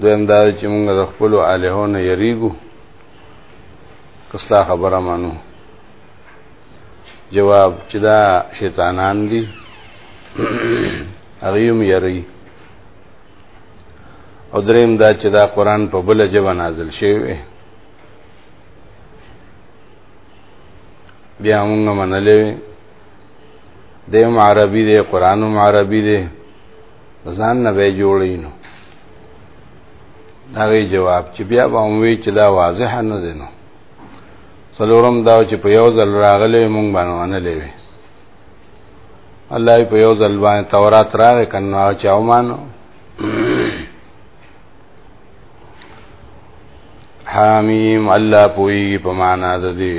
دویم دا چې موږ د خپل الهو نه یریګو کستا خبره مانو جواب چې دا شیطانان دي هغه هم یری او دریم دا چې دا قران په بل جبه نازل شوی بیا موږ منلې دیم عربي دی قرانم عربي دی ځان نه به جوړی نو دا وی جواب چې بیا به وی چې دا واضح نه دی نو څلورم دا چې په یو ځل راغلی مونږ باندې ونه لوي الله په یو ځل باندې تورات راغی کنه چې او مانو حامیم الله پوئی په معنا ده دی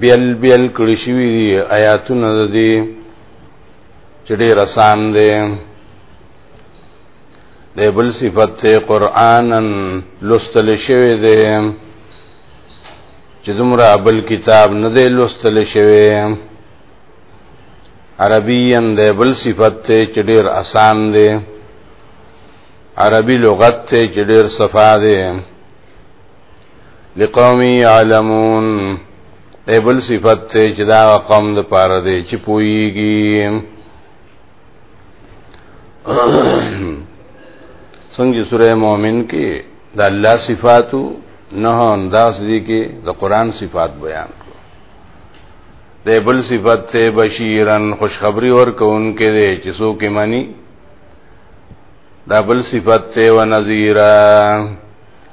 بیل بیل کړی شوی دی آیاتونه د دې چې ډېر آسان دی د بل صفت ته قرانن لوستل شوی دی چې دومره بل کتاب نه دی لوستل شوی عربین د بل صفت ته چې ډېر آسان دی عربي لغت ته چې ډېر صفا دی لقوم يعلمون ای بل صفت ته چې دا قوم د پاره دی چې پويږي څنګه سوره مؤمن کې د الله صفاتو نه انداز دي کې د قران صفات بیان کړو د بل صفات ته بشیرن خوشخبری ورکوونکې دی چې څوک یې مانی دا بل صفات ته و نذیرا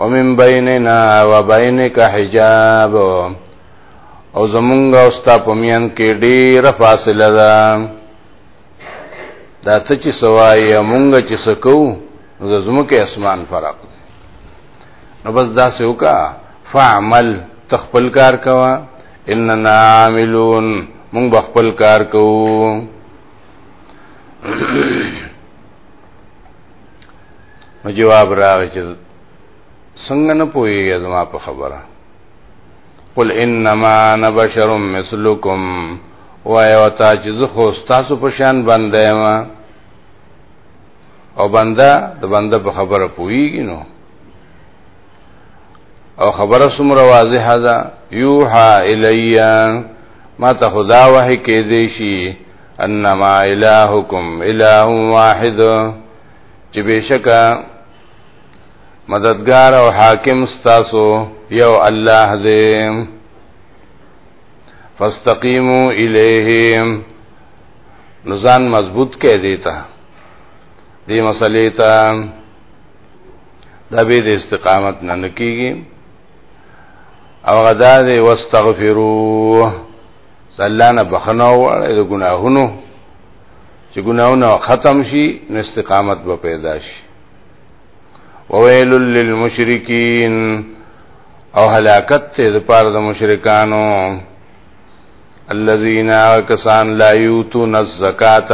ومن بیننا وبینک حجاب او زمونږ او ستا په میان کې ډیره فاصله ده دا څه چې سوای مونږ چې سکو نو د زمکه اسمان فرق دی نو بس دا سه وکا فعمل تخپل کار کوا اننا عاملون مونږ بخپل کار کوو نو جواب راغی چې څنګه نه پوهیږي زما په خبره قل انما انا بشر مثلکم وای او تا چې زه خو تاسو په شان بنده ما او بنده د بنده په خبره پوهیږي نو او خبره سمره واضحه ده یوحا الیا ما ته خدا وحی کې دی شي انما الهکم اله واحد چې بشکا مددگار او حاکم ستاسو یو الله دې فاستقیمو الیه نزان مضبوط کې دیتا دې مسلې ته د به استقامت نه نکېږي او غدا دې واستغفروه الله نه بخنه وړي د ګناهونو چې ګناهونه ختم شي نو استقامت به پیدا شي وویل للمشرکین او هلاکت ته د پاره د مشرکانو الذين كسان لا يؤتون الزکات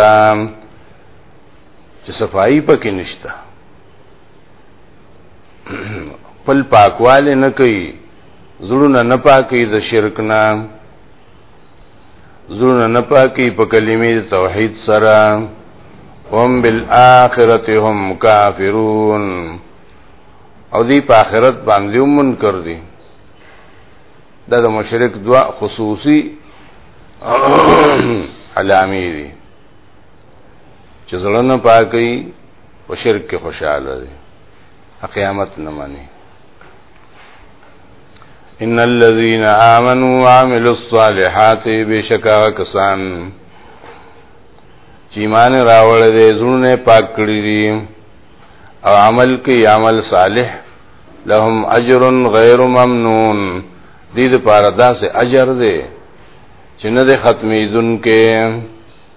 چې صفائی پکې نشته خپل پاکواله نه کوي زړونه نه پاکي د شرک نه زړونه نه پاکي په کلمې توحید سره هم بالآخرته هم کافرون او دی په آخرت باندې منکر دي دا د مشرک دوا خصوصي علامې دي چې زړه نه پاکي په شرک کې خوشاله دي قیامت نه مانی ان الذين امنوا وعملوا الصالحات بشکا کسان چې مان راول دي زړونه پاک کړی دي او عمل کې عمل صالح لهم اجر غیر ممنون دې لپاره داسې اجر دی چې نه د ختمې دن کې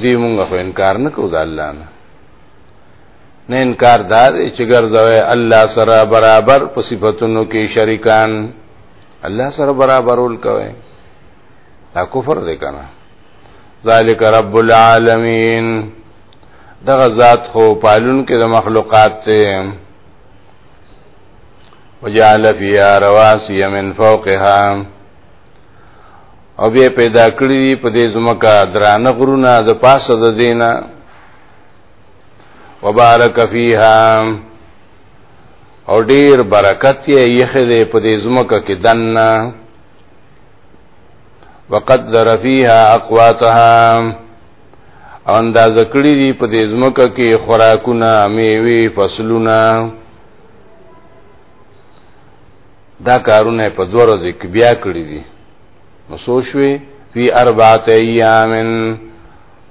ځي مونږ خو انکار نه کوو د الله نه نه انکار دا دی چې ګرځوي الله سره برابر په صفاتونو کې شریکان الله سره برابرول کوي دا کفر دی کنه ذالک رب العالمین دغه ذات خو پالون کې د مخلوقات ته وجعل فيها رواسي من فوقها او بیا پیدا کړی دی په دې زمکا درانه غرونه د پاسه د دینه وبارک فیها او ډیر برکت یې یخه دې په دې زمکا کې دنه وقدر فیها اقواتها او انداز کړی دی په دې زمکا کې خوراکونه میوه فصلونه دا کارونه په دوه ورځې کې بیا کړی دي نو سوشوي فی اربعه ایام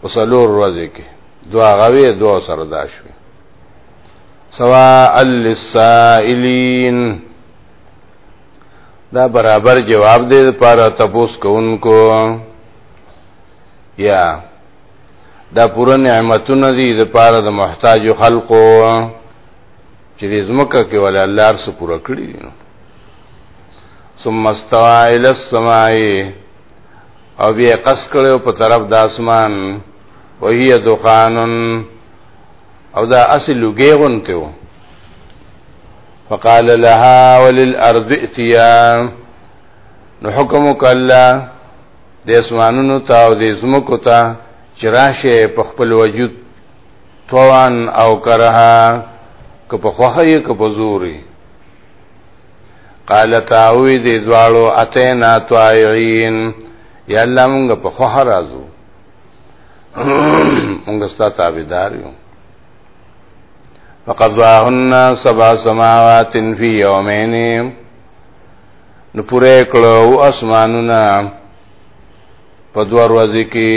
وسلور ورځې کې دوا غوي دوا سره دا شوي سواء للسائلین دا برابر جواب دې لپاره تپوس کوونکو یا دا پوره نعمتونه دي لپاره د محتاج خلقو چې دې زمکه کې ول الله ارس پورا کړی دي نو ثم استوى الى السماء او بیا قص کړو په طرف د اسمان وهي دخان او دا اصل لګیغون ته و فقال لها وللارض اتيا نو حکم کلا د اسمانونو ته او د زمکو ته چراشه په خپل وجود طوعن او کرها که په خوخه یې که په زوري قال تاوی دی دوالو اتینا طائعين یا الله مونږ په خوخه راځو مونږ ستا تابعدار یو فقضاهن سبع سماوات فی یومین نو پوره کړو اسمانونه په دوه ورځې کې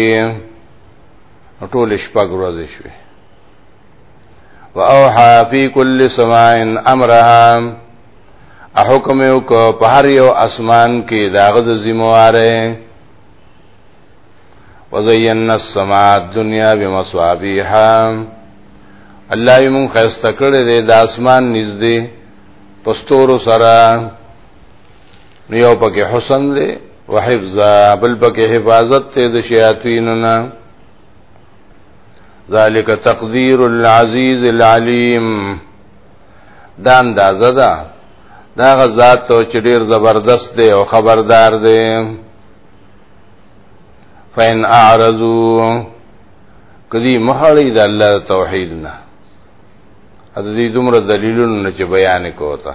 ټول شپږ ورځې شوې واوحى في كل سماء امرها حکم یو کو په هر یو اسمان کې داغه د ذمہواره وزینا السماء الدنيا بمصابيح الله یې مون خسته کړې د اسمان نږدې پستورو سره نو یو پکې حسن دی وحفظ بل پکې حفاظت ته د شیاطین نه ذالک تقدیر العزیز العلیم دا اندازه ده دا غزاد ته چې ډیر زبردست دی او خبردار دی فین اعرضوا کدی محړی د الله توحید نه د دې دومره دلیلونه چې بیان کوته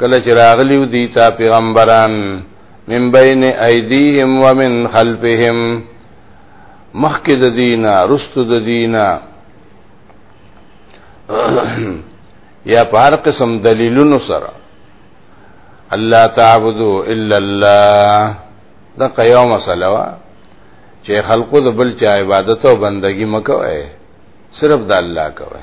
کله چې راغلیو دی تا پیغمبران من بین ایدیهم ومن خلفهم مخکې د دینا رستو د دینا یا په هر قسم دلیلونو سره الله تعبدو الا الله دا قیو مسله وا چې خلقو د بل چا عبادت او بندگی مکوئ صرف د الله کوئ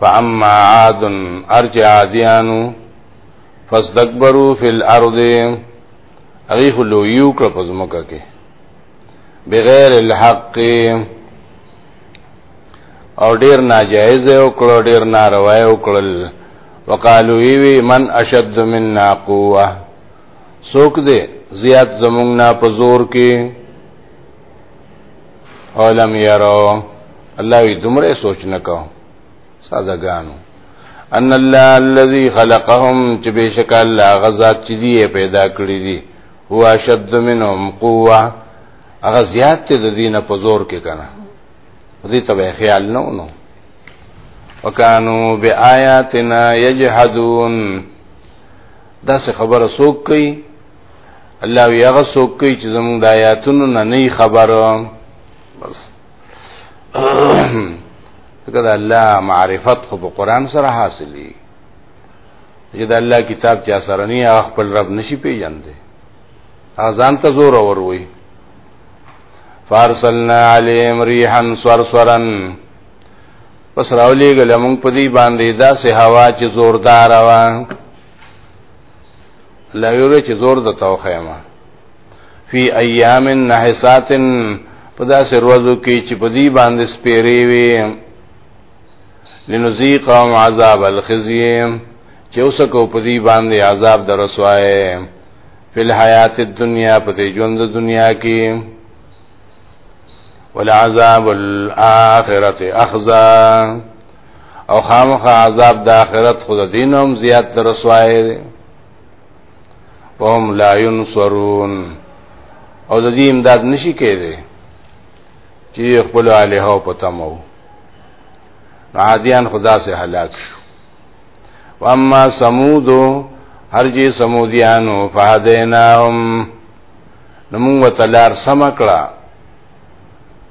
فاما عاد ارجع عادیانو فاستكبروا في الارض اغي خلو یو کړ په زمکه کې بغیر الحق او ډیر ناجایز او کړو ډیر ناروا او کړل وقالو وی من اشد منا قوه سوک دے زیات زمونږ نه په زور کې اولم يروا الله وی دومره سوچ نکو سازګانو ان الله الذي خلقهم چې بشک الله غزاد چې دی پیدا کړی دی هو اشد منهم قوه هغه زیات ته د دینه په زور کې کنه دې ته خیال نه ونو وکانو بیااتنا یجحدون دا څه خبره سوک کوي الله وی هغه څوک کوي چې زموږ د آیاتونو نه نه خبره بس ځکه د الله معرفت خو په قران سره حاصلې چې د الله کتاب چا سره نه هغه خپل رب نشي پیژندې اذان ته زور اور وي فارسلنا عليهم ريحا صرصرا پس راولې ګلمون په دې باندې دا سه هوا چې زوردار وه الله ویل چې زور د توخه ما فی ایام نحسات په داسې ورځو کې چې په دې باندې سپېری وي لنذيقهم عذاب الخزي چې اوس کو په دې باندې عذاب در رسوای فل حیات الدنیا په دې ژوند دنیا کې ولعذاب الاخرته اخزا او خامخ عذاب د آخرت خود دینم زیات تر رسوای دی وهم لا ينصرون او د دې امداد نشي کېده چې خپل الہ او پتمو عادیان خدا سے هلاک شو واما ثمود هر جی سمودیانو فهدیناهم نمو وتلار سمکړه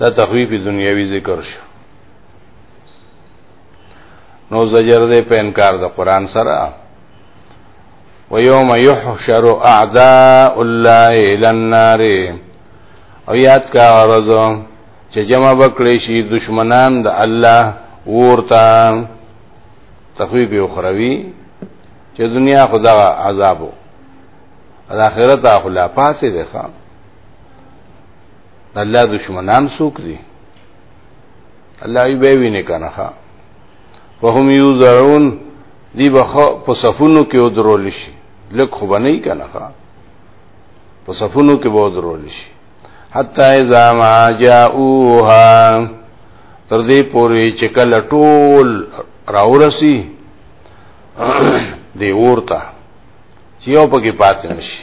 دا تخویف دنیوي ذکر شو نو زجر دې په انکار د قران سره ويوم يحشر اعداء الله الى النار او یاد کا ورځ چې جمع بکړي شي دشمنان د الله ورته تخویب اخروی چې دنیا خدا عذابو الاخرت اخلا پاسې ده خام الله دشمنان سوک دي الله یې به ویني کنه ها وهم یوزعون دی بخو په صفونو کې ودرول شي لک خو بنئ کنه ها په صفونو کې به ودرول شي حتا اذا ما جاءوها تر دې پورې چې کله ټول راورسي دی ورته چې یو پکې پاتې نشي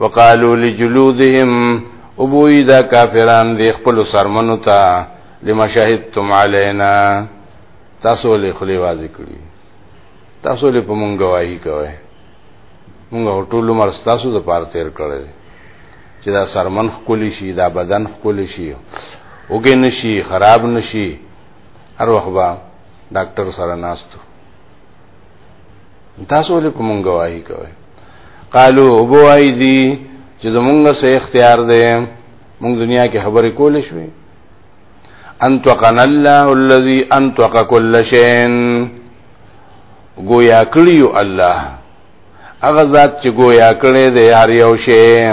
وقالو لجلودهم ابوی دا کافران دی خپل سرمنو ته لما شهدتم علینا تاسو له خلی واځي کړی تاسو له پمون گواہی کوي مونږ ټول عمر تاسو د پاره تیر کړی چې دا سرمن خکلی شي دا بدن خکلی شي وګې نشي خراب نشي هر وخت با ډاکټر سره ناستو تاسو ولې په مونږ گواہی کوئ قالو وبوای دي چې زمونږ سه اختیار دی مونږ دنیا کې خبرې کول شوې انتقن الله الذي انتق كل شيء گویا کړیو الله هغه ذات چې گویا کړی دی هر یو شی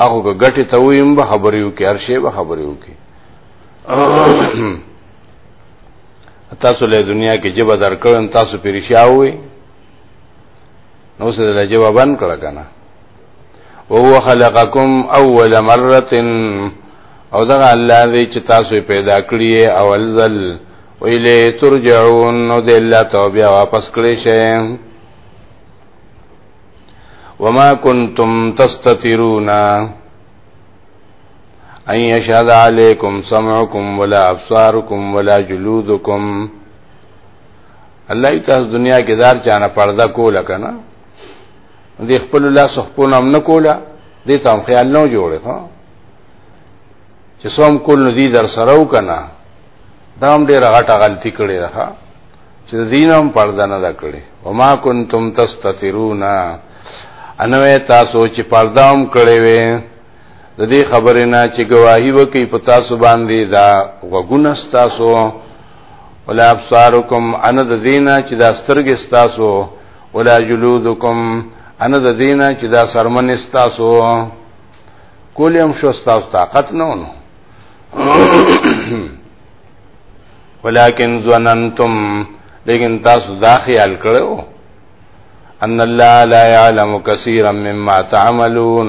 هغه ګټه ته ویم به خبرې وکړي هر شی به خبرې وکړي تاسو له دنیا کې جبه درکړم تاسو پیرشاوي نو څه له جواب بند کړه کنه او هو خلقکم اول مره او دا الله دې چې تاسو پیدا کړی اول ځل ویلې ترجعون نو دې الله توبه واپس کړی شئ وما كنتم تستترون ان یشهد علیکم سمعکم ولا ابصارکم ولا جلودکم الله تاسو دنیا کې دار چانه پرده کوله کنه دې خپل الله صحبونه هم نه کوله دې ته هم خیال نه جوړه ها چې سوم کول نو دې در سره وکنه دا هم ډېر غټه غلطي کړې ده چې دینم پرده نه دا کړې وما کنتم تستترون انوې تاسو چې پردام کړې وې د دې خبرې نه چې گواهی وکي په تاسو باندې دا وګونه تاسو ولا ابصارکم ان د دینا چې دا سترګې تاسو ولا جلودکم ان د دینا چې دا سرمن تاسو کولیم شو تاسو طاقت نه ونو ولکن ظننتم لیکن تاسو دا خیال کړو ان الله لا يعلم كثيرا مما تعملون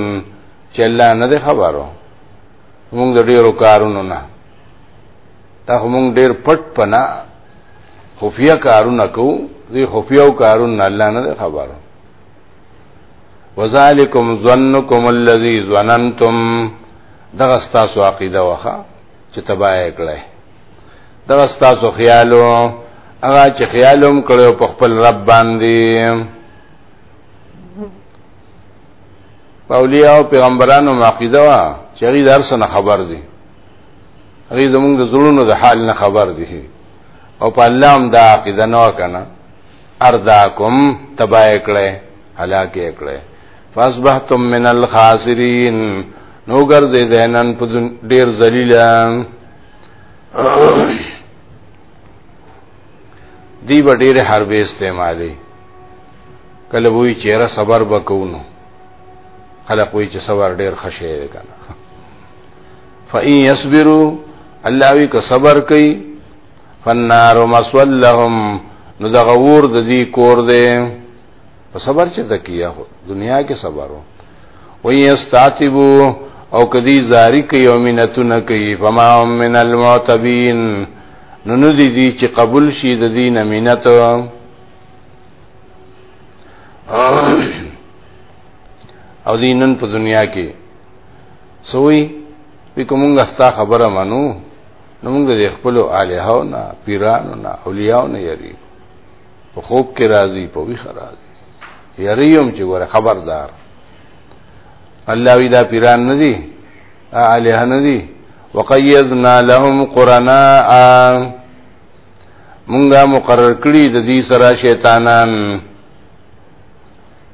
چې الله نه دی خبرو موږ د ډیرو کارونو نه دا موږ ډیر پټ پنا خفیه کارونه کو دې خفیه کارونه الله نه دی خبرو وذالکم ظنکم الذی ظننتم دغه ستاسو عقیده وخه چې تباہ کړي دا ستاسو خیالو هغه چې خیالوم کړو په خپل رب باندې اولیاء او پیغمبرانو معقیده وا چې غي درس نه خبر دي غي زمونږ د زړونو د حال نه خبر دي او په الله هم دا عقیده نه وکنه ارداکم تبای کړي هلاکه کړي فاصبحتم من الخاسرین نو ګرځې دینن په ډیر ذلیل دی به ډیر حرب استعمالي کله وی چیرې صبر وکونو خلق وی چې صبر ډیر خشه دی کنه فإن يصبروا الله وی که صبر کوي فالنار مسول لهم نو دغه ور د دې کور دی په صبر چې تکیه هو دنیا کې صبر وو وی استعتبو او کدی زاری کوي او منتونه کوي فما هم من المعتبین نو ندی دی چې قبول شي د دین منت او دینن په دنیا کې سوی وی کومه ستا خبره منو نو موږ د خپل الہو نه پیرانو نه اولیاء نه یری په خوب کې راځي په ویخه راځي یریم چې ګوره خبردار الله وی دا پیران نه دي الہ نه دي وقیدنا لهم قرانا مونږه مقرر کړی د دې سره شیطانان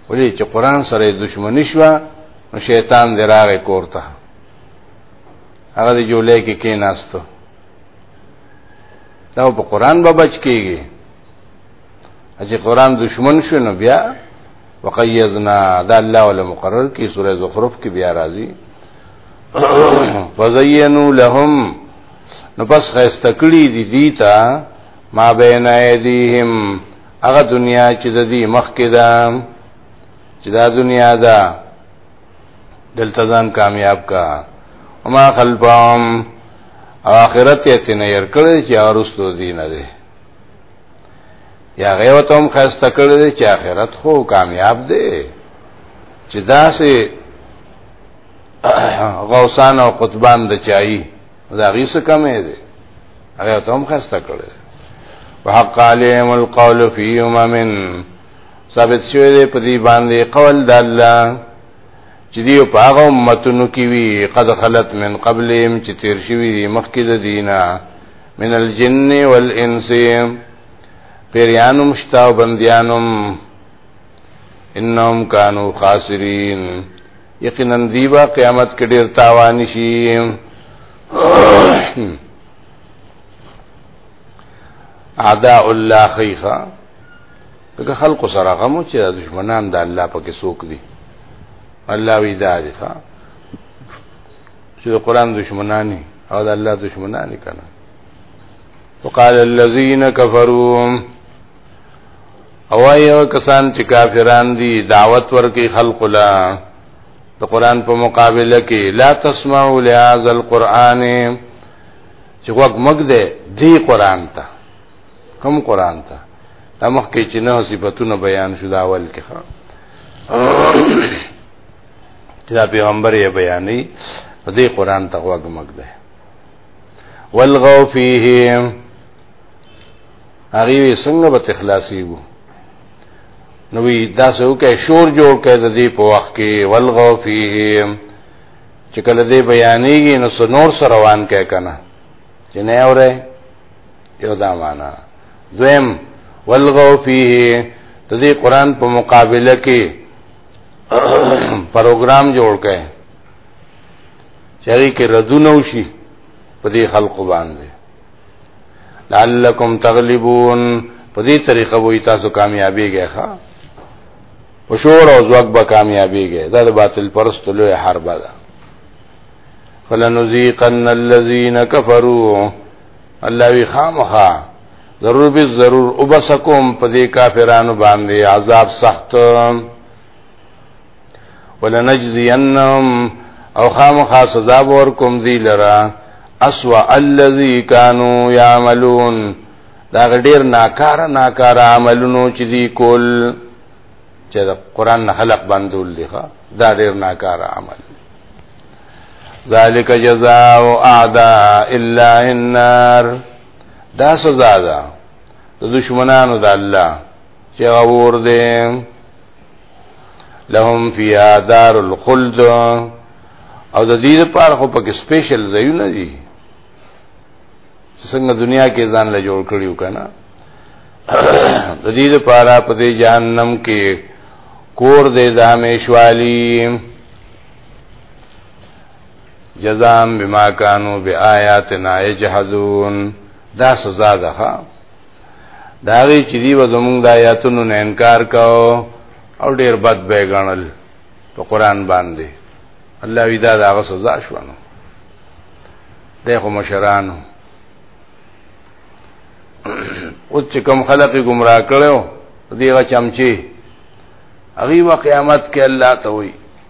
ولې چې قران سره دښمنی شو نو شیطان دراغه کوړه هغه دی جولې کې کېناستو دا په قران به بچ کیږي چې قران دشمن شو نو بیا وقیزنا دا الله ولا مقرر کی سوره زخرف کې بیا راځي فزینوا لهم نو پس خسته کړی دي دیتا ما بین ایدیهم هغه دنیا چې د دې مخ کې ده چې دا دنیا ده دلته ځان کامیاب کا وما خلفهم او آخرت یې تنه ير کړی چې ارستو دین ده یا غیوتم خسته کړی چې آخرت خو کامیاب ده چې داسې غوسان او قطبان د چایي دا غیس کمې ده هغه ته هم خسته کړی وحق عليهم القول في امم ثابت شوی دی په دې باندې قول د الله چې دیو په هغه امتونو کې وی قد خلت من قبلهم چې تیر شوی دی مخکې د دینه من الجن والانس پیریانو مشتا او بندیانم انهم کانوا خاسرین یقینا دیبا قیامت کې ډیر تاوان شي اعداء الله خیخه دغه خلکو سره غمو چې دشمنان د الله په کې سوق دي الله وی دا دي ښا چې د قران دشمنانی او د الله دشمنانی کنه وقال الذين كفروا او ایو کسان چې کافران دي دعوت ورکي خلق لا د قران په مقابله کې لا تسمعوا لهذا القران چې وګ مګ دې دی قران ته کوم قران ته دا مخکې چې نه صفاتونه بیان شو دا اول کې خان چې دا پیغمبر یې بیانې دې قران ته وګمګ ده والغو فيه هغه څنګه به تخلاصي وو نو وی دا سو کې شور جوړ کړي د دې په وخت کې والغو فيه چې کله دې بیانېږي نو سنور سره روان کې کنه چې نه اوره یو دا معنا دویم ولغو فيه د دې قران په مقابله کې پروګرام جوړ کړي چری کې ردونه وشي په دې خلقو باندې لعلکم تغلبون په دې طریقه وې تاسو کامیابی گئے ښا او شور او ځواک به کامیابی گئے دا د باطل پرست لوی حرب ده فلنذيقن الذين كفروا الله وی خامخا ضرور به ضرور وبسکم په دې کافرانو باندې عذاب سخت ولنجزینهم او خامخا سزا ورکوم دی لرا اسوا الذی کانوا یعملون دا ډیر ناکار ناکار عملونو چې دی کول چې د قران خلق بندول دی دا ډیر ناکار عمل ذالک جزاء اعداء الا النار دا سزا ده د دشمنانو د الله چې غور دي لهم فیها دار الخلد او د دې لپاره خو پکې سپیشل ځایونه دي څنګه دنیا کې ځان له جوړ کړیو کنه د دې لپاره په دې جهنم کې کور دې د همیشوالي جزام بما كانوا بآياتنا يجحدون دا سزا ده دا غي چې دی وزمون د آیاتونو نه انکار کاو او ډیر بد به غنل په قران باندې الله وی دا دا سزا شونه دغه مشرانو او چې کوم خلق گمراه کړو دیغه چمچی اغي و قیامت کې الله ته وی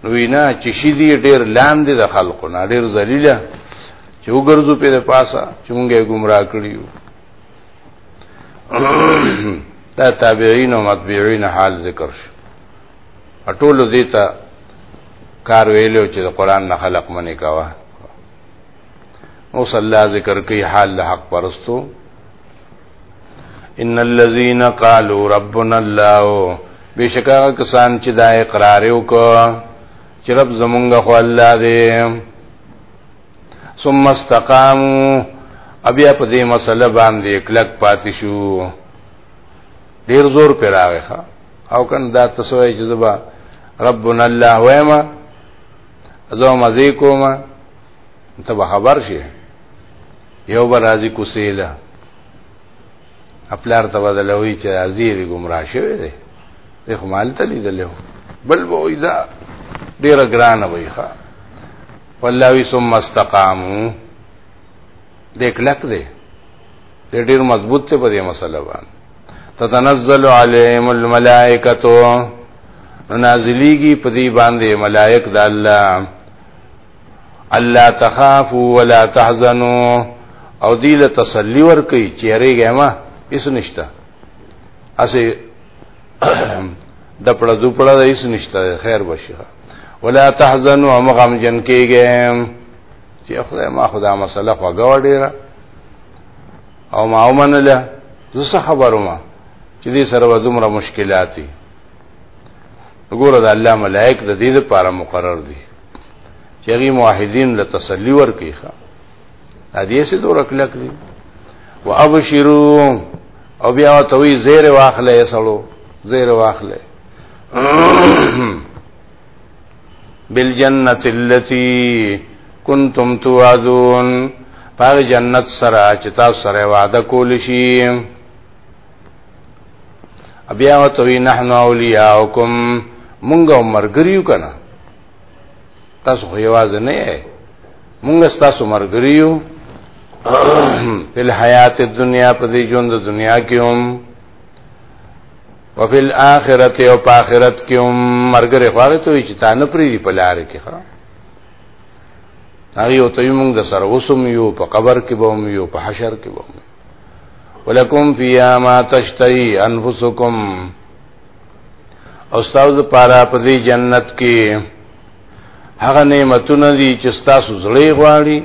نو وینا چې شي دي ډیر لاندې د خلکو نه ډیر ذلیله چې وګرځو په د پاسه چې مونږه گمراه کړیو دا تابعین او متبعین حال ذکر شو ټول دې ته کار ویلو چې د قران نه خلق منی کاوه او صلی الله ذکر کوي حال د حق پرستو ان الذين قالوا ربنا الله بشکا کسان چې دا اقرار وکړ چې رب زمونږ خو الله دی ثم استقاموا ابیا په دې مسله باندې کلک پاتې شو ډیر زور پر راغی او کنه دا تسوی چې زبا ربنا الله وایما زو مزیکوما ته خبر شي یو بر راضی کوسیله خپلار ته بدلوي چې راځي دې گمراه شوی دی د خو مال ته لیدل هو بل به وي دا ډیره ګرانه وي ښا والله وي ثم استقامو دې کلک دی دې ډیر مضبوط ته په دې مسله باندې تتنزل عليهم الملائکه نو نازلیږي په دې باندې ملائک د الله الله تخافوا ولا تحزنوا او دی له تسلی ورکي چې ریګه ما اس نشتا اسه د پړه دو پړه د اس نشتا خیر بشي ولا تحزنوا هم غم جن کېږي چې خدای ما خدا مسله خو غوړې او ما ومنله زه خبرو ما چې دې سره و دومره مشکلات دي وګوره د الله ملائک د دې لپاره مقرر دي چې هغه موحدین له تسلی ورکړي ښا دې څه دور کلک دي وابشروا او بیا ته وی زیر واخلې سړو زیر واخلې بالجنت التي كنتم توعدون پاغ جنت سره چې تاسو سره وعده کول شي بیا وتوی نحن اولیاءکم مونږ مرګریو کنه تاسو خو یوازې نه یې مونږ تاسو مرګریو په حیات دنیا په دې ژوند د دنیا کې هم وفي الاخرت او په اخرت کې هم مرګره خواږه ته چې تا نه پری په لار کې ښا هغه یو ته موږ د سره وسم یو په قبر کې به هم یو په حشر کې به هم ولکم فیها ما تشتهی انفسکم او تاسو لپاره په دې جنت کې هغه نعمتونه دي چې تاسو زړه غواړي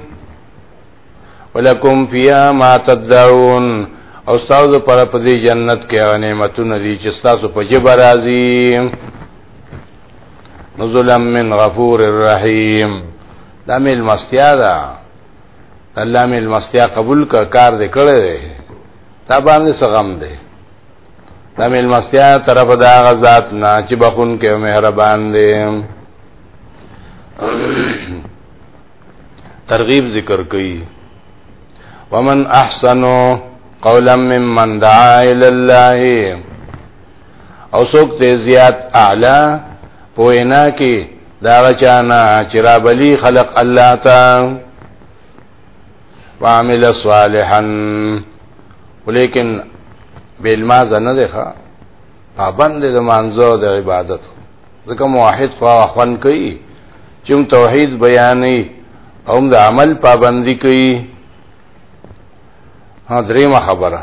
ولکم فیها ما تدعون او تاسو لپاره په دې جنت کې هغه نعمتونه دي چې تاسو په جبر راځي نزلا من غفور الرحیم دا مل مستیا ده الله مې المستیا قبول کا کار دې کړې ده تا باندې سغم ده دا مې المستیا طرف دا غزاد نه چې بخون کې مهربان دې ترغیب ذکر کړي ومن احسنو قولا ممن دعا الى الله او څوک ته زیات اعلی په وینا کې دا غچانا چې را بلی خلق الله تا وعمل صالحا ولیکن بیلما زنه ده پابند د مانزو د عبادت ځکه موحد خو خوان کوي چې توحید بیانې او د عمل پابندي کوي ها درېمه خبره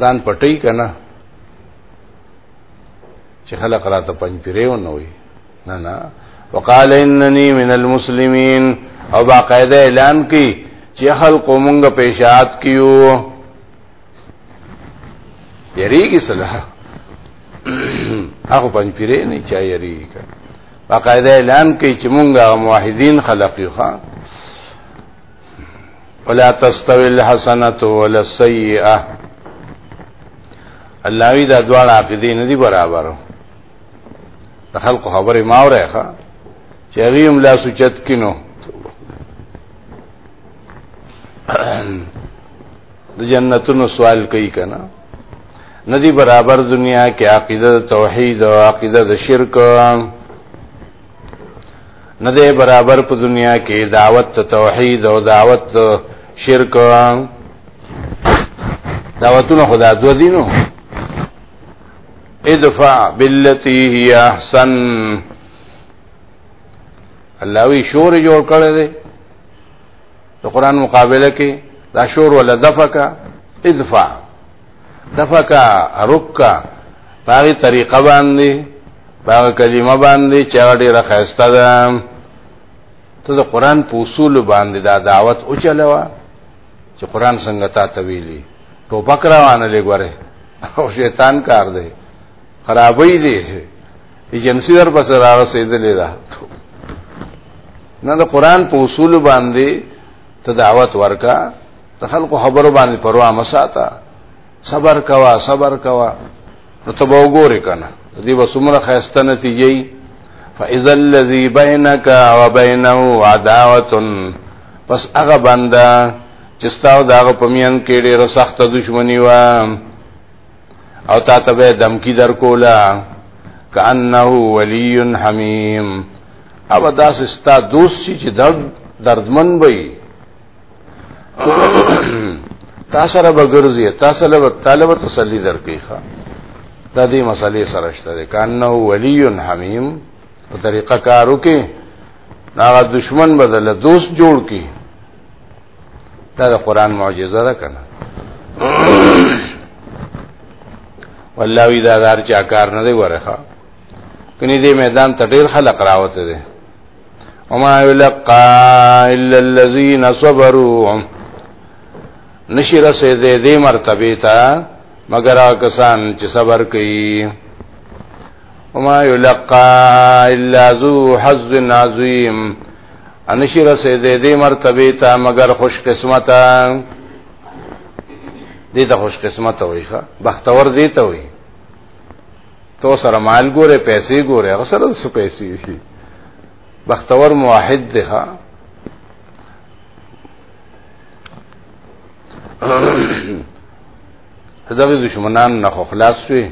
ځان پټي کنه چې خلق را ته پنځ پیرو نه وي نه نه وقال انني من المسلمين او باقاعده اعلان کی چې خلق مونږ پیشات کیو یریږي صلاح هغه پنځ پیرې نه چا یریږي باقاعده اعلان کوي چې مونږه موحدین خلق یو خان ولا تستوي الحسنه ولا السيئه الله وی دا دواړه عقیدې نه دي برابر د خلکو خبره ما اورېخه چې هغه هم لا سوچت کینو د جنتونو سوال کوي کنه ندی برابر دنیا کې عقیده توحید او عقیده د شرک نه دی برابر په دنیا کې دعوت ته توحید او دعوت ته شرک دعوتونه خدا دو دینو ادفع بالتي هي احسن الله وی شور جوړ کړی دی د قران مقابله کې دا شور ولا دفقه ادفع دفکا رکا باغی طریقه باندې باغ کلمه باندې چې هغه ډیره خسته ده ته د قران په اصول باندې دا دعوت او چلوا چې قران څنګه تا ته ویلي ټوپک روانه لګوره او شیطان کار دی خرابې دی ایجنسی در پس را رسیدلې ده نه د قران په اصول باندې ته دعوت ورکا د خلکو خبرو باندې پروا مساته صبر کوا صبر کوا نو ته به وګورې که نه دې به څومره ښایسته نتیجه وي فاذا الذي بينك وبينه عداوه پس هغه بنده چې ستاسو دغه پمین کې ډېره سخته دښمنی و او تا ته به دمکی در کولا کانه ولی حمیم او داس ستا دوست چې درد دردمن وي تاسو را بغرزي تاسو له طالب تسلی درکې ښا د دې مسلې سره شته ده کانه ولی حمیم په طریقه کارو کې هغه دشمن بدل دوست جوړ کی دا د قران معجزه ده کنه والله وی دا دار چا کار نه دی ورخه کني دې میدان ته ډیر خلق راوته دي وما يلقى الا الذين صبروا نشي رسې دې دې مرتبه تا مگر کسان چې صبر کوي وما يلقى الا ذو حظ عظيم انشي رسې دې دې مرتبه تا مگر خوش قسمت دې ته خوش قسمت وایي ښا بختور دې ته وایي تو سره مال ګوره پیسې ګوره هغه سره څه پیسې دي بختور موحد دی ها دغه دشمنان نه خلاص شوي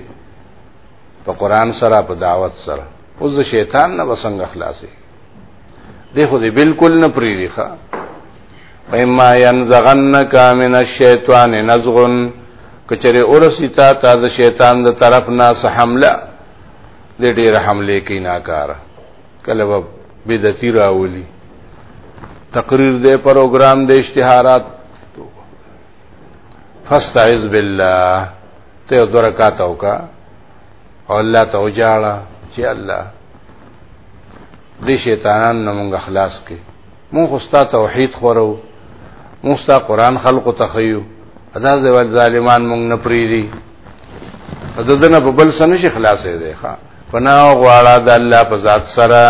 په قران سره په دعوت سره اوس د شیطان نه وسنګ خلاصي دی خو دې بالکل نه پریږي ښا وإما ينزغنك من الشيطان نزغ کچره اورسی تا تا د شیطان د طرف نه حمله د ډیر حمله کې ناکار کله به بدعتي راولي تقریر دې پروګرام دې اشتهارات فاستعذ بالله ته درکات اوکا او الله ته وجاړه چې الله دې شیطانان نو موږ خلاص کړي مونږ خو ستا توحید خورو مونږ ستا قران خلقو ته خيو ادا زوال ظالمان مونږ نه پریری ادا دنه په بل سن شي خلاصې دی ښا پنا غواړه د الله په ذات سره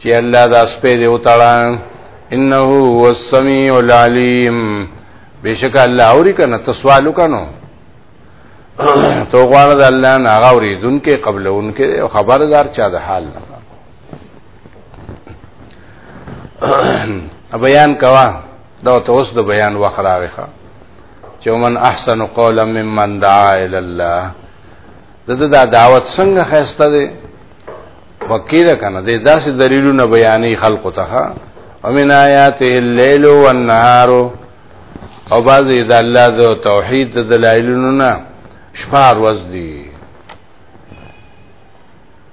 چې الله دا سپې دی وتاړه انه هو السميع العليم بشک الله اوري کنه ته سوال وکنو تو غواړه د الله نه غوري ځونکې قبلونکې خبردار چا د حال نه بیان کوا دا ته اوس د بیان وخت راغی چې من احسن قولا ممن دعا الى الله د دا دعوت څنګه خسته دي وکیل کنه د داسې دلیلونه بیانې خلق ته ومن آیاته الليل والنهار او بعضی د الله د توحید د دلایلونو نه شپار وځ دي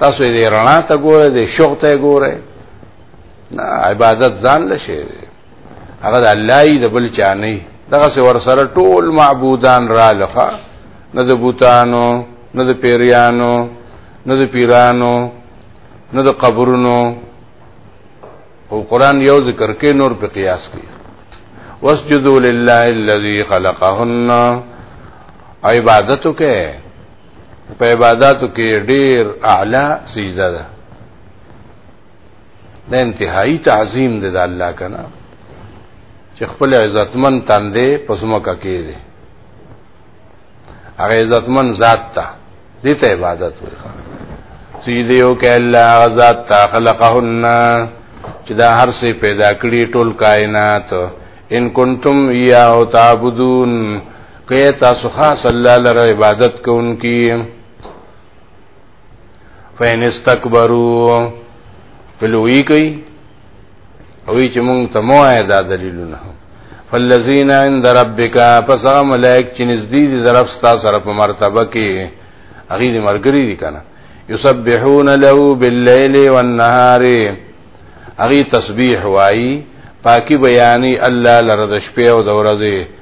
تاسو دې رڼا ته ګوره دې شوق ته ګوره نه عبادت ځان لشه هغه د الله ای د بل چا نه دغه سه ور سره ټول معبودان را لخوا نه د بوتانو نه د پیریانو نه د پیرانو نه د قبرونو او قران یو ذکر کې نور په قیاس کې واسجدوا لله الذي خلقهن عبادتو کې په عبادتو کې ډېر اعلی سجده ده د انتهایی تعظیم ده د الله کنه چې خپل عزتمن تاندې پسمه کا کې دي هغه عزتمن ذات ته دې ته عبادت وي سجده یو کې الله ذات ته خلقهن چې دا هر څه پیدا کړی ټول کائنات ان کنتم یا تعبدون کې تاسو خاص الله لره عبادت کوونکی فین استكبروا فلوی کوي او چې مونږ ته مو آیا دا دلیلونه فالذین عند ربک پس هغه ملائک چې نږدې دي ضرب ستا سره په مرتبه کې هغه دې مرګري دي کنه یسبحون له باللیل والنهار هغه تسبیح وایي پاکي بیانې الله لره د شپې او د ورځې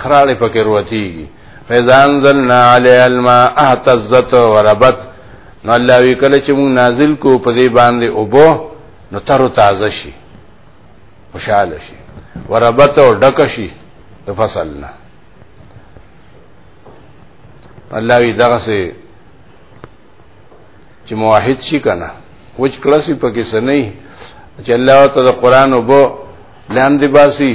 خراړې پکې وروتيږي فاذا انزلنا عليها الماء اهتزت وربت نو الله وی کله چې موږ نازل کو په دې باندې اوبو نو تر تازه شي خوشاله شي وربت او ډک شي د فصل نه الله وی دغه سي چې موحد شي کنه وچ کلاسي پکې سنې چې الله تعالی قرآن وبو لاندې باسي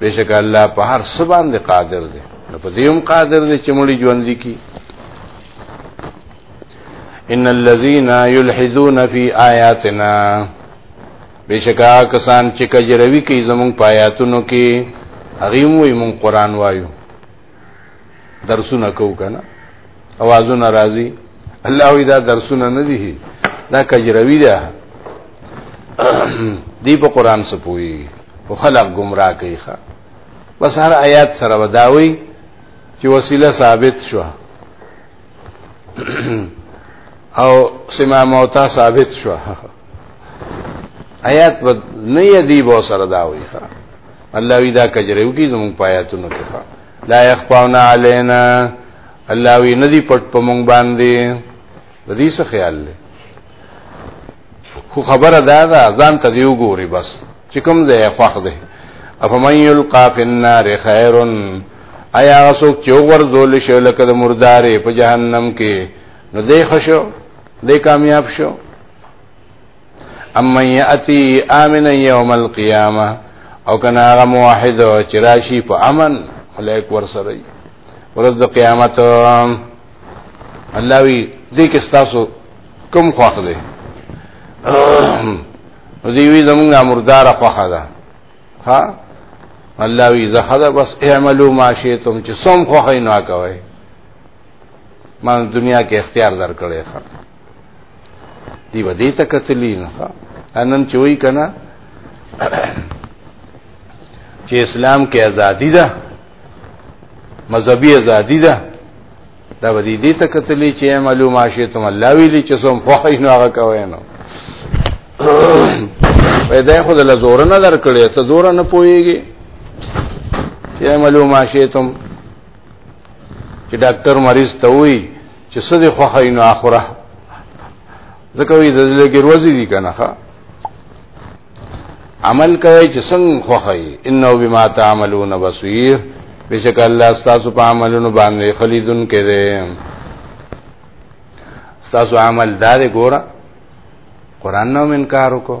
بشک الله په هر څه باندې قادر دی نو په دې هم قادر دی چې مړي ژوند کی ان الذين يلحدون في آياتنا بشکا کسان چې کجروي کوي زمونږ پایاتونو کې هغه موږ قرآن وایو درسونه کو کنه اوازونه راځي الله وی دا درسونه نه دي دا کجروی ده دی په قران سپوي په خلق گمراه کوي ښا بس هر آیات سره وداوي چې وسیله ثابت شو او سما موتا ثابت شو آیات نه یدی بو سره داوي ښا الله وی دا کجریو کی زمون پایاتونو کې ښا لا يخفون علينا الله وی ندی پټ په مونږ باندې د دې څه خیال لې خو خبره دا ده ځان ته دیو ګوري بس چې کوم ځای خوښ دی افمن یلقا فی النار خیر ایا غسوک چې ورزول شو لکه د مردارې په جهنم کې نو دی خشو دی کامیاب شو اما یاتی امن یوم القیامه او کنا هغه موحد چې راشي په امن ملائک ورسره ورځ د قیامت الله وی دې کې تاسو کوم خوښ دی نو دی وی زمونږ مردار خوخه ده ها الله وی زخدا بس اعملوا ما شئتم چې سم خوخه نه کوي ما دنیا کې اختیار درکړې ښه دی ودی ته کتلی نه انن چوي کنه چې اسلام کې ازادي ده مذهبي ازادي ده دا ودی دې ته کتلی چې عملو ماشه تم الله ویلی چې سم فخی نه هغه کوي نو پیدا خو د زور نه درکړې ته زور نه پويږي چې عملو ماشه تم چې ډاکټر مریض ته وایي چې څه دې خوښه یې نو اخره ځکه وی زلزلې کې روزي دي کنه ښا عمل کوي چې څنګه خوښه یې انه بما تعملون بصیر بشک الله تاسو په عملونو باندې خلیدون کې دي تاسو عمل دار ګوره قران نو انکار وکړو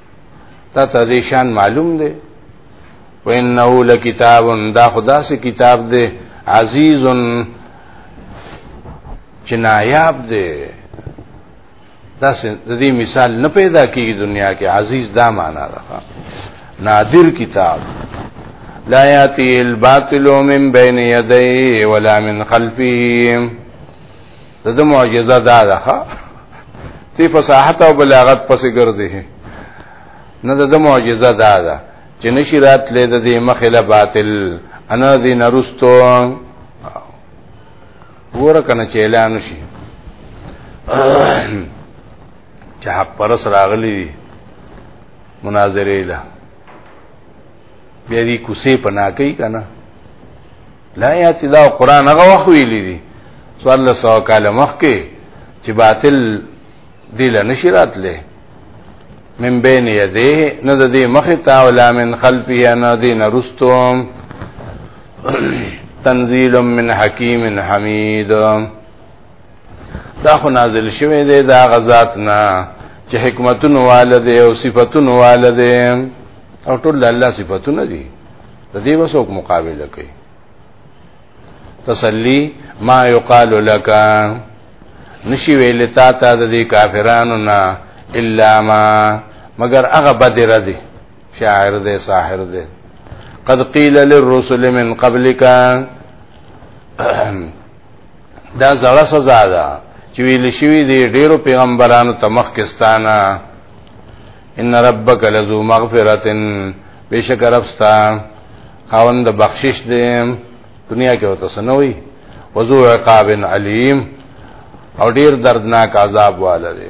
تا ته دې شان معلوم دی و انه لکتاب دا خدا سي کتاب دی عزیز چې نایاب دی دا د دې مثال نه پیدا کیږي دنیا کې عزیز دا معنا ده نادر کتاب لا یاتی الباطل من بین یدیه ولا من خلفه د د معجزه دا ده ها تی فصاحت او بلاغت پسې ګرځي نه د د معجزه دا ده چې نشی رات لې د دې مخله باطل انا ذی نرستو ګوره کنه چې اعلان شي چې حق پرس راغلی مناظره له بیا دې کوسې پنا کوي کنه لا یاتی دا قران هغه وخت ویلی دي سوال له سو کاله مخکې چې باطل دی له نشرات له من بین یده نه د دې مخه تا ولا من خلفه نه دین رستم تنزیل من حکیم حمید دا خو نازل شوه دی دا غزات نه چې حکمتونو والده او صفاتونو والده او ټول الله صفاتونه دي د دې وسوک مقابله کوي تسلی ما یقال لك نشي ویل تا ته د دې کافرانو نه الا ما مگر هغه بدر دي شاعر دي ساحر دي قد قيل للرسل من قبلك دا زړه سزا ده چې ویل شوی دی ډیرو پیغمبرانو تمخ کستانه ان ربک لذو مغفرتن بشک رب ستا خاوند بخشش دی دنیا کې وته سنوي وذو عقاب علیم او ډیر دردناک عذاب والا دی